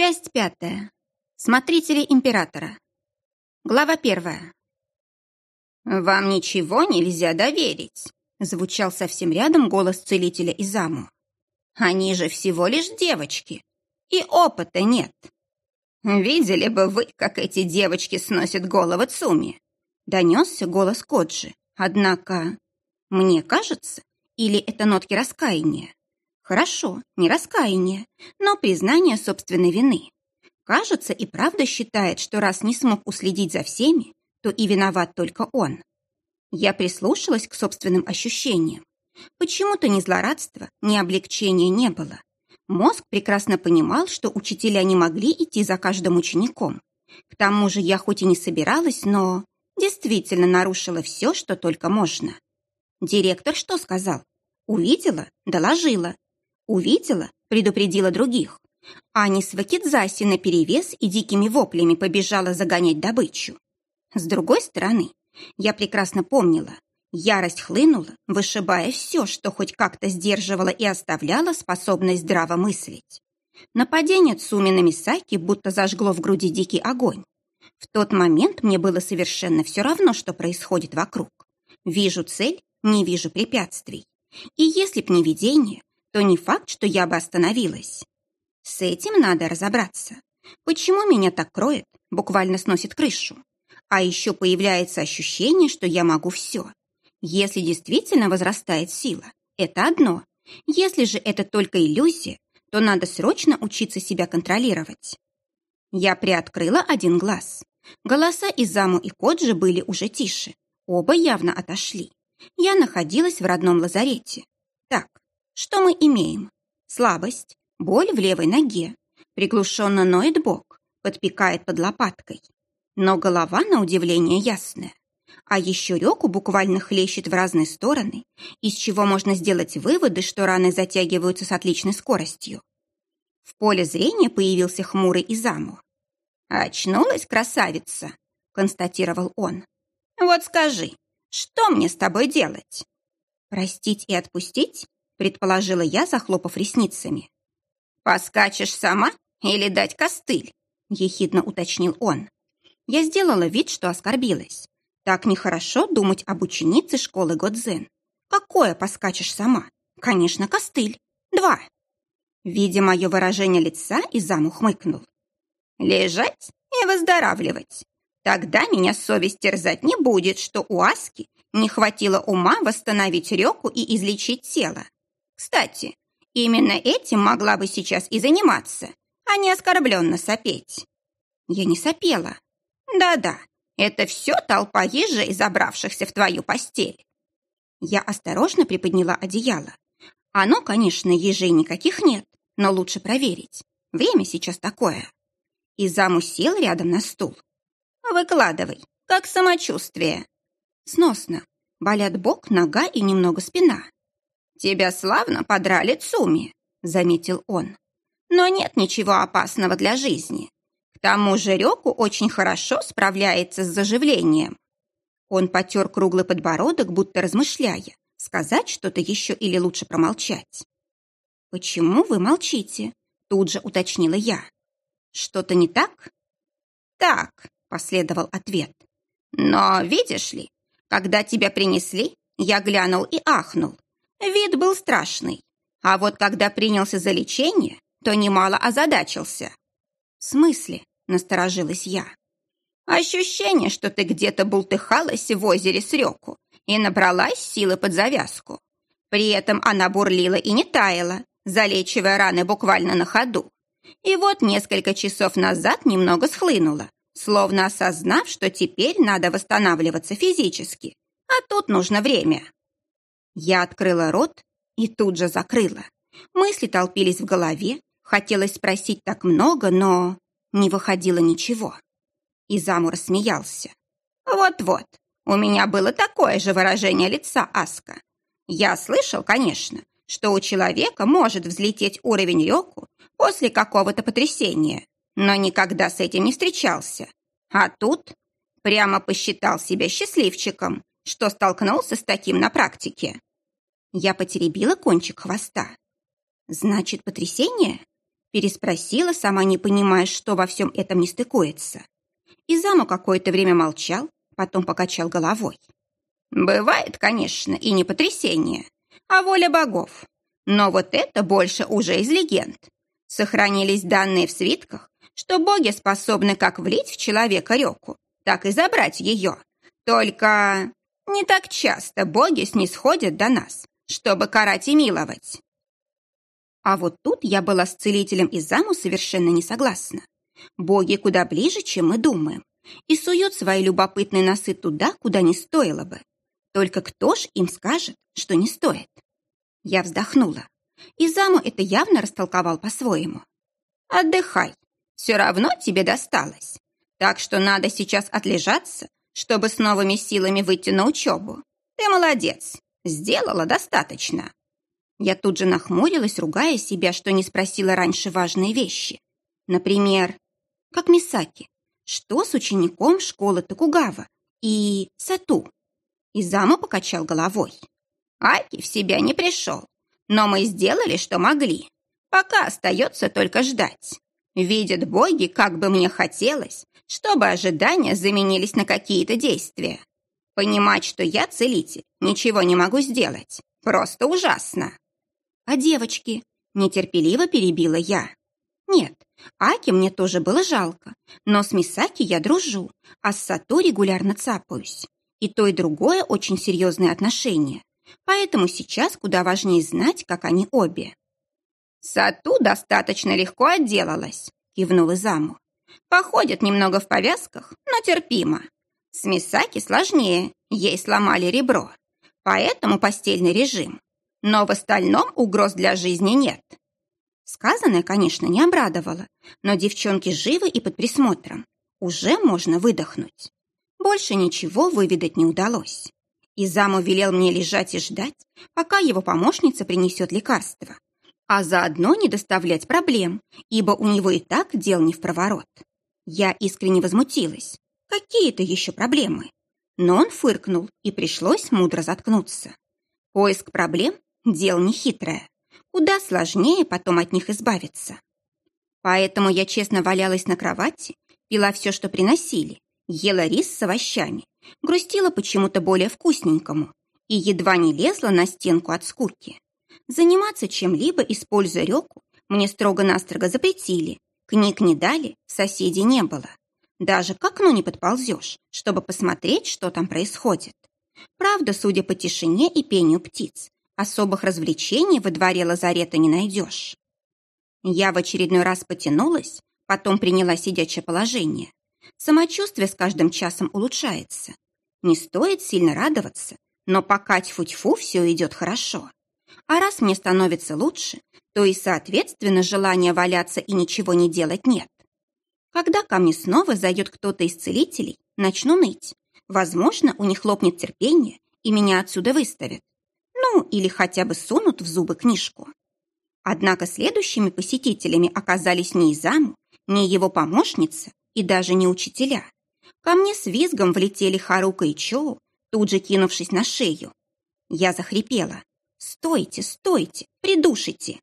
Часть пятая. Смотрители императора. Глава первая. «Вам ничего нельзя доверить», — звучал совсем рядом голос целителя Изаму. «Они же всего лишь девочки, и опыта нет. Видели бы вы, как эти девочки сносят головы Цуми?» Донесся голос Коджи. Однако, мне кажется, или это нотки раскаяния? Хорошо, не раскаяние, но признание собственной вины. Кажется, и правда считает, что раз не смог уследить за всеми, то и виноват только он. Я прислушалась к собственным ощущениям. Почему-то ни злорадства, ни облегчения не было. Мозг прекрасно понимал, что учителя не могли идти за каждым учеником. К тому же я хоть и не собиралась, но действительно нарушила все, что только можно. Директор что сказал? Увидела, доложила, Увидела, предупредила других. Ани с Вакидзаси наперевес и дикими воплями побежала загонять добычу. С другой стороны, я прекрасно помнила, ярость хлынула, вышибая все, что хоть как-то сдерживало и оставляло способность здраво мыслить. Нападение Цуми на Мисаки будто зажгло в груди дикий огонь. В тот момент мне было совершенно все равно, что происходит вокруг. Вижу цель, не вижу препятствий. И если б не видение, то не факт, что я бы остановилась. С этим надо разобраться. Почему меня так кроет, буквально сносит крышу? А еще появляется ощущение, что я могу все. Если действительно возрастает сила, это одно. Если же это только иллюзия, то надо срочно учиться себя контролировать. Я приоткрыла один глаз. Голоса Изаму и Коджи были уже тише. Оба явно отошли. Я находилась в родном лазарете. Так, что мы имеем? Слабость, боль в левой ноге, приглушенно ноет бок, подпекает под лопаткой. Но голова, на удивление, ясная. А еще реку буквально хлещет в разные стороны, из чего можно сделать выводы, что раны затягиваются с отличной скоростью. В поле зрения появился хмурый Изаму. «Очнулась красавица», — констатировал он. «Вот скажи, что мне с тобой делать?» «Простить и отпустить?» Предположила я, захлопав ресницами. «Поскачешь сама или дать костыль?» — ехидно уточнил он. Я сделала вид, что оскорбилась. Так нехорошо думать об ученице школы Годзен. Какое поскачешь сама? Конечно, костыль. Два. Видя мое выражение лица, Изам ухмыкнул. Лежать и выздоравливать. Тогда меня совесть терзать не будет, что у Аски не хватило ума восстановить реку и излечить тело. Кстати, именно этим могла бы сейчас и заниматься, а не оскорбленно сопеть. Я не сопела. Да-да, это все толпа ежей, забравшихся в твою постель. Я осторожно приподняла одеяло. Оно, конечно, ежей никаких нет, но лучше проверить. Время сейчас такое. И заму сел рядом на стул. Выкладывай, как самочувствие. Сносно. Болят бок, нога и немного спина. «Тебя славно подрали Цуми», — заметил он. «Но нет ничего опасного для жизни. К тому же Рёку очень хорошо справляется с заживлением». Он потер круглый подбородок, будто размышляя, сказать что-то еще или лучше промолчать. «Почему вы молчите?» — тут же уточнила я. «Что-то не так?» «Так», — последовал ответ. «Но, видишь ли, когда тебя принесли, я глянул и ахнул. Вид был страшный. А вот когда принялся за лечение, то немало озадачился. «В смысле?» — насторожилась я. «Ощущение, что ты где-то бултыхалась в озере с реку и набралась силы под завязку. При этом она бурлила и не таяла, залечивая раны буквально на ходу. И вот несколько часов назад немного схлынула, словно осознав, что теперь надо восстанавливаться физически, а тут нужно время. Я открыла рот и тут же закрыла. Мысли толпились в голове, хотелось спросить так много, но не выходило ничего. И Заму рассмеялся. «Вот-вот, у меня было такое же выражение лица Аска. Я слышал, конечно, что у человека может взлететь уровень реку после какого-то потрясения, но никогда с этим не встречался. А тут прямо посчитал себя счастливчиком, что столкнулся с таким на практике. Я потеребила кончик хвоста. Значит, потрясение? Переспросила, сама не понимая, что во всем этом не стыкуется. Изаму какое-то время молчал, потом покачал головой. «Бывает, конечно, и не потрясение, а воля богов. Но вот это больше уже из легенд. Сохранились данные в свитках, что боги способны как влить в человека реку, так и забрать ее. Только не так часто боги снисходят до нас, чтобы карать и миловать. А вот тут я была с целителем из заму совершенно не согласна. Боги куда ближе, чем мы думаем, и суют свои любопытные носы туда, куда не стоило бы. Только кто ж им скажет, что не стоит? Я вздохнула. И заму это явно растолковал по-своему. Отдыхай, все равно тебе досталось. Так что надо сейчас отлежаться, чтобы с новыми силами выйти на учебу. Ты молодец, сделала достаточно. Я тут же нахмурилась, ругая себя, что не спросила раньше важные вещи. Например, как Мисаки, что с учеником школы Токугава и Сату? Изама покачал головой. Аки в себя не пришел, но мы сделали, что могли. Пока остается только ждать. Видят боги, как бы мне хотелось, чтобы ожидания заменились на какие-то действия. Понимать, что я целитель, ничего не могу сделать. Просто ужасно. А девочки? Нетерпеливо перебила я. Нет, Аки мне тоже было жалко, но с Мисаки я дружу, а с Сато регулярно цапаюсь. И то, и другое очень серьезные отношения. Поэтому сейчас куда важнее знать, как они обе. «Сату достаточно легко отделалась», — кивнул Изаму. «Походит немного в повязках, но терпимо. С Мисаки сложнее, ей сломали ребро. Поэтому постельный режим. Но в остальном угроз для жизни нет». Сказанное, конечно, не обрадовало, но девчонки живы и под присмотром. Уже можно выдохнуть. Больше ничего выведать не удалось. Изаму велел мне лежать и ждать, пока его помощница принесет лекарство а заодно не доставлять проблем, ибо у него и так дел не в проворот. Я искренне возмутилась. Какие-то еще проблемы? Но он фыркнул, и пришлось мудро заткнуться. Поиск проблем – дело нехитрое. Куда сложнее потом от них избавиться. Поэтому я честно валялась на кровати, пила все, что приносили, ела рис с овощами, грустила почему-то более вкусненькому и едва не лезла на стенку от скуки. Заниматься чем-либо, используя реку, мне строго-настрого запретили. Книг не дали, соседей не было. Даже к окну не подползешь, чтобы посмотреть, что там происходит. Правда, судя по тишине и пению птиц, особых развлечений во дворе лазарета не найдешь. Я в очередной раз потянулась, потом приняла сидячее положение. Самочувствие с каждым часом улучшается. Не стоит сильно радоваться, но пока тьфу-тьфу все идет хорошо. А раз мне становится лучше, то и, соответственно, желания валяться и ничего не делать нет. Когда ко мне снова зайдет кто-то из целителей, начну ныть. Возможно, у них лопнет терпение, и меня отсюда выставят. Ну, или хотя бы сунут в зубы книжку. Однако следующими посетителями оказались не Изаму, не его помощница и даже не учителя. Ко мне с визгом влетели Харука и Чоу, тут же кинувшись на шею. Я захрипела. «Стойте, стойте, придушите!»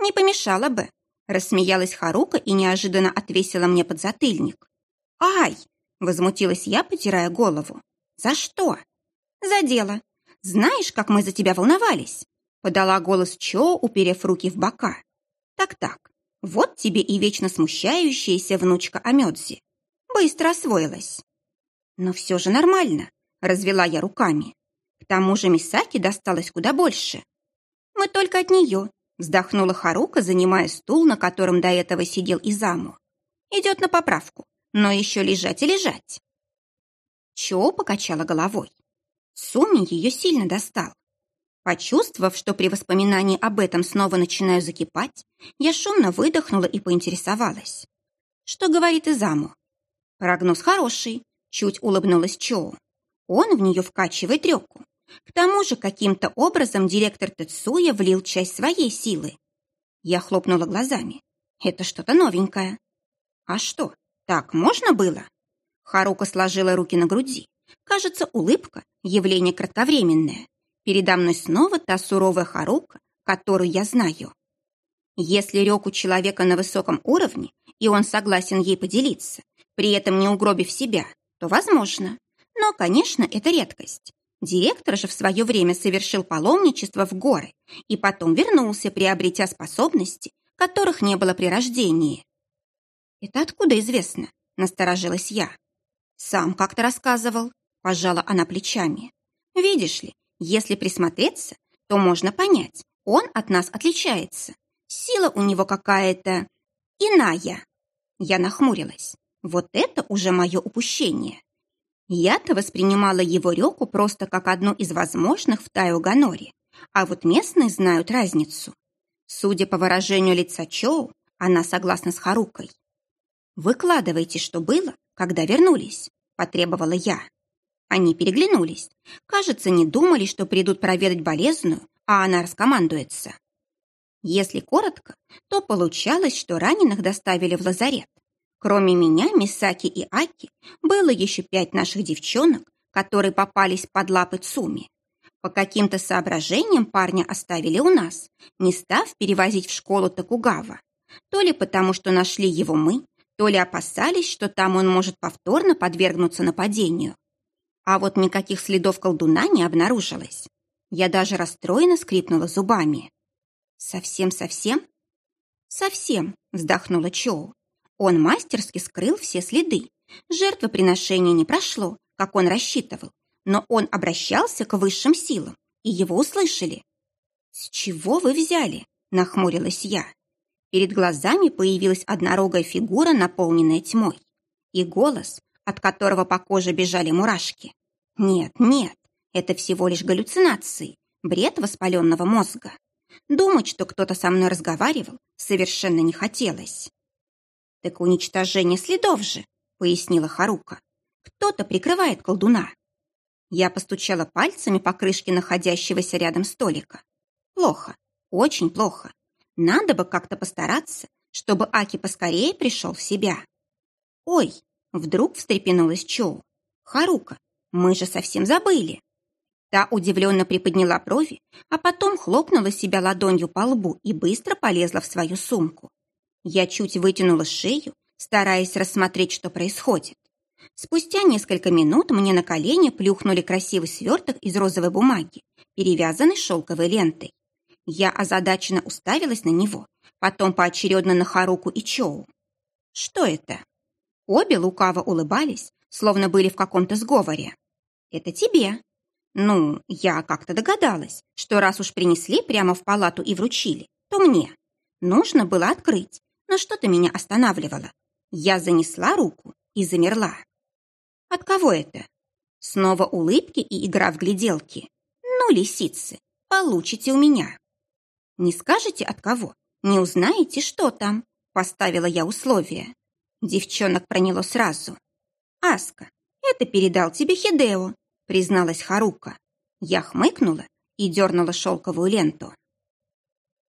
«Не помешало бы!» Рассмеялась Харука и неожиданно отвесила мне подзатыльник. «Ай!» — возмутилась я, потирая голову. «За что?» «За дело. Знаешь, как мы за тебя волновались?» Подала голос Чо, уперев руки в бока. «Так-так, вот тебе и вечно смущающаяся внучка Амёдзи. Быстро освоилась». «Но все же нормально», — развела я руками. К тому же Мисаки досталось куда больше. Мы только от нее, вздохнула Харука, занимая стул, на котором до этого сидел Изаму. Идет на поправку, но еще лежать и лежать. Чо покачала головой. Суми ее сильно достал. Почувствовав, что при воспоминании об этом снова начинаю закипать, я шумно выдохнула и поинтересовалась. Что говорит Изаму? Прогноз хороший, чуть улыбнулась Чоу. Он в нее вкачивает реку. К тому же каким-то образом директор Тецуя влил часть своей силы. Я хлопнула глазами. Это что-то новенькое. А что, так можно было? Харука сложила руки на груди. Кажется, улыбка — явление кратковременное. Передо мной снова та суровая Харука, которую я знаю. Если рек у человека на высоком уровне, и он согласен ей поделиться, при этом не угробив себя, то возможно. Но, конечно, это редкость. Директор же в свое время совершил паломничество в горы и потом вернулся, приобретя способности, которых не было при рождении. «Это откуда известно?» – насторожилась я. «Сам как-то рассказывал», – пожала она плечами. «Видишь ли, если присмотреться, то можно понять, он от нас отличается. Сила у него какая-то иная». Я нахмурилась. Вот это уже мое упущение. Я-то воспринимала его реку просто как одну из возможных в Тайоганоре, а вот местные знают разницу. Судя по выражению лица Чоу, она согласна с Харукой. «Выкладывайте, что было, когда вернулись», – потребовала я. Они переглянулись. Кажется, не думали, что придут проведать болезную, а она раскомандуется. Если коротко, то получалось, что раненых доставили в лазарет, Кроме меня, Мисаки и Аки, было еще пять наших девчонок, которые попались под лапы Цуми. По каким-то соображениям парня оставили у нас, не став перевозить в школу Токугава. То ли потому, что нашли его мы, то ли опасались, что там он может повторно подвергнуться нападению. А вот никаких следов колдуна не обнаружилось. Я даже расстроенно скрипнула зубами. «Совсем-совсем?» «Совсем», — вздохнула Чоу. Он мастерски скрыл все следы. Жертвоприношение не прошло, как он рассчитывал, но он обращался к высшим силам, и его услышали. «С чего вы взяли?» – нахмурилась я. Перед глазами появилась однорогая фигура, наполненная тьмой, и голос, от которого по коже бежали мурашки. «Нет, нет, это всего лишь галлюцинации, бред воспаленного мозга. Думать, что кто-то со мной разговаривал, совершенно не хотелось. «Так уничтожение следов же», — пояснила Харука. «Кто-то прикрывает колдуна». Я постучала пальцами по крышке находящегося рядом столика. «Плохо, очень плохо. Надо бы как-то постараться, чтобы Аки поскорее пришел в себя». «Ой!» — вдруг встрепенулась Чоу. «Харука, мы же совсем забыли». Та удивленно приподняла брови, а потом хлопнула себя ладонью по лбу и быстро полезла в свою сумку. Я чуть вытянула шею, стараясь рассмотреть, что происходит. Спустя несколько минут мне на колени плюхнули красивый сверток из розовой бумаги, перевязанный шелковой лентой. Я озадаченно уставилась на него, потом поочередно на Харуку и Чоу. Что это? Обе лукаво улыбались, словно были в каком-то сговоре. Это тебе. Ну, я как-то догадалась, что раз уж принесли прямо в палату и вручили, то мне. Нужно было открыть, но что-то меня останавливало. Я занесла руку и замерла. От кого это? Снова улыбки и игра в гляделки. Ну, лисицы, получите у меня. Не скажете от кого? Не узнаете, что там? Поставила я условие. Девчонок проняло сразу. Аска, это передал тебе Хидео, призналась Харука. Я хмыкнула и дернула шелковую ленту.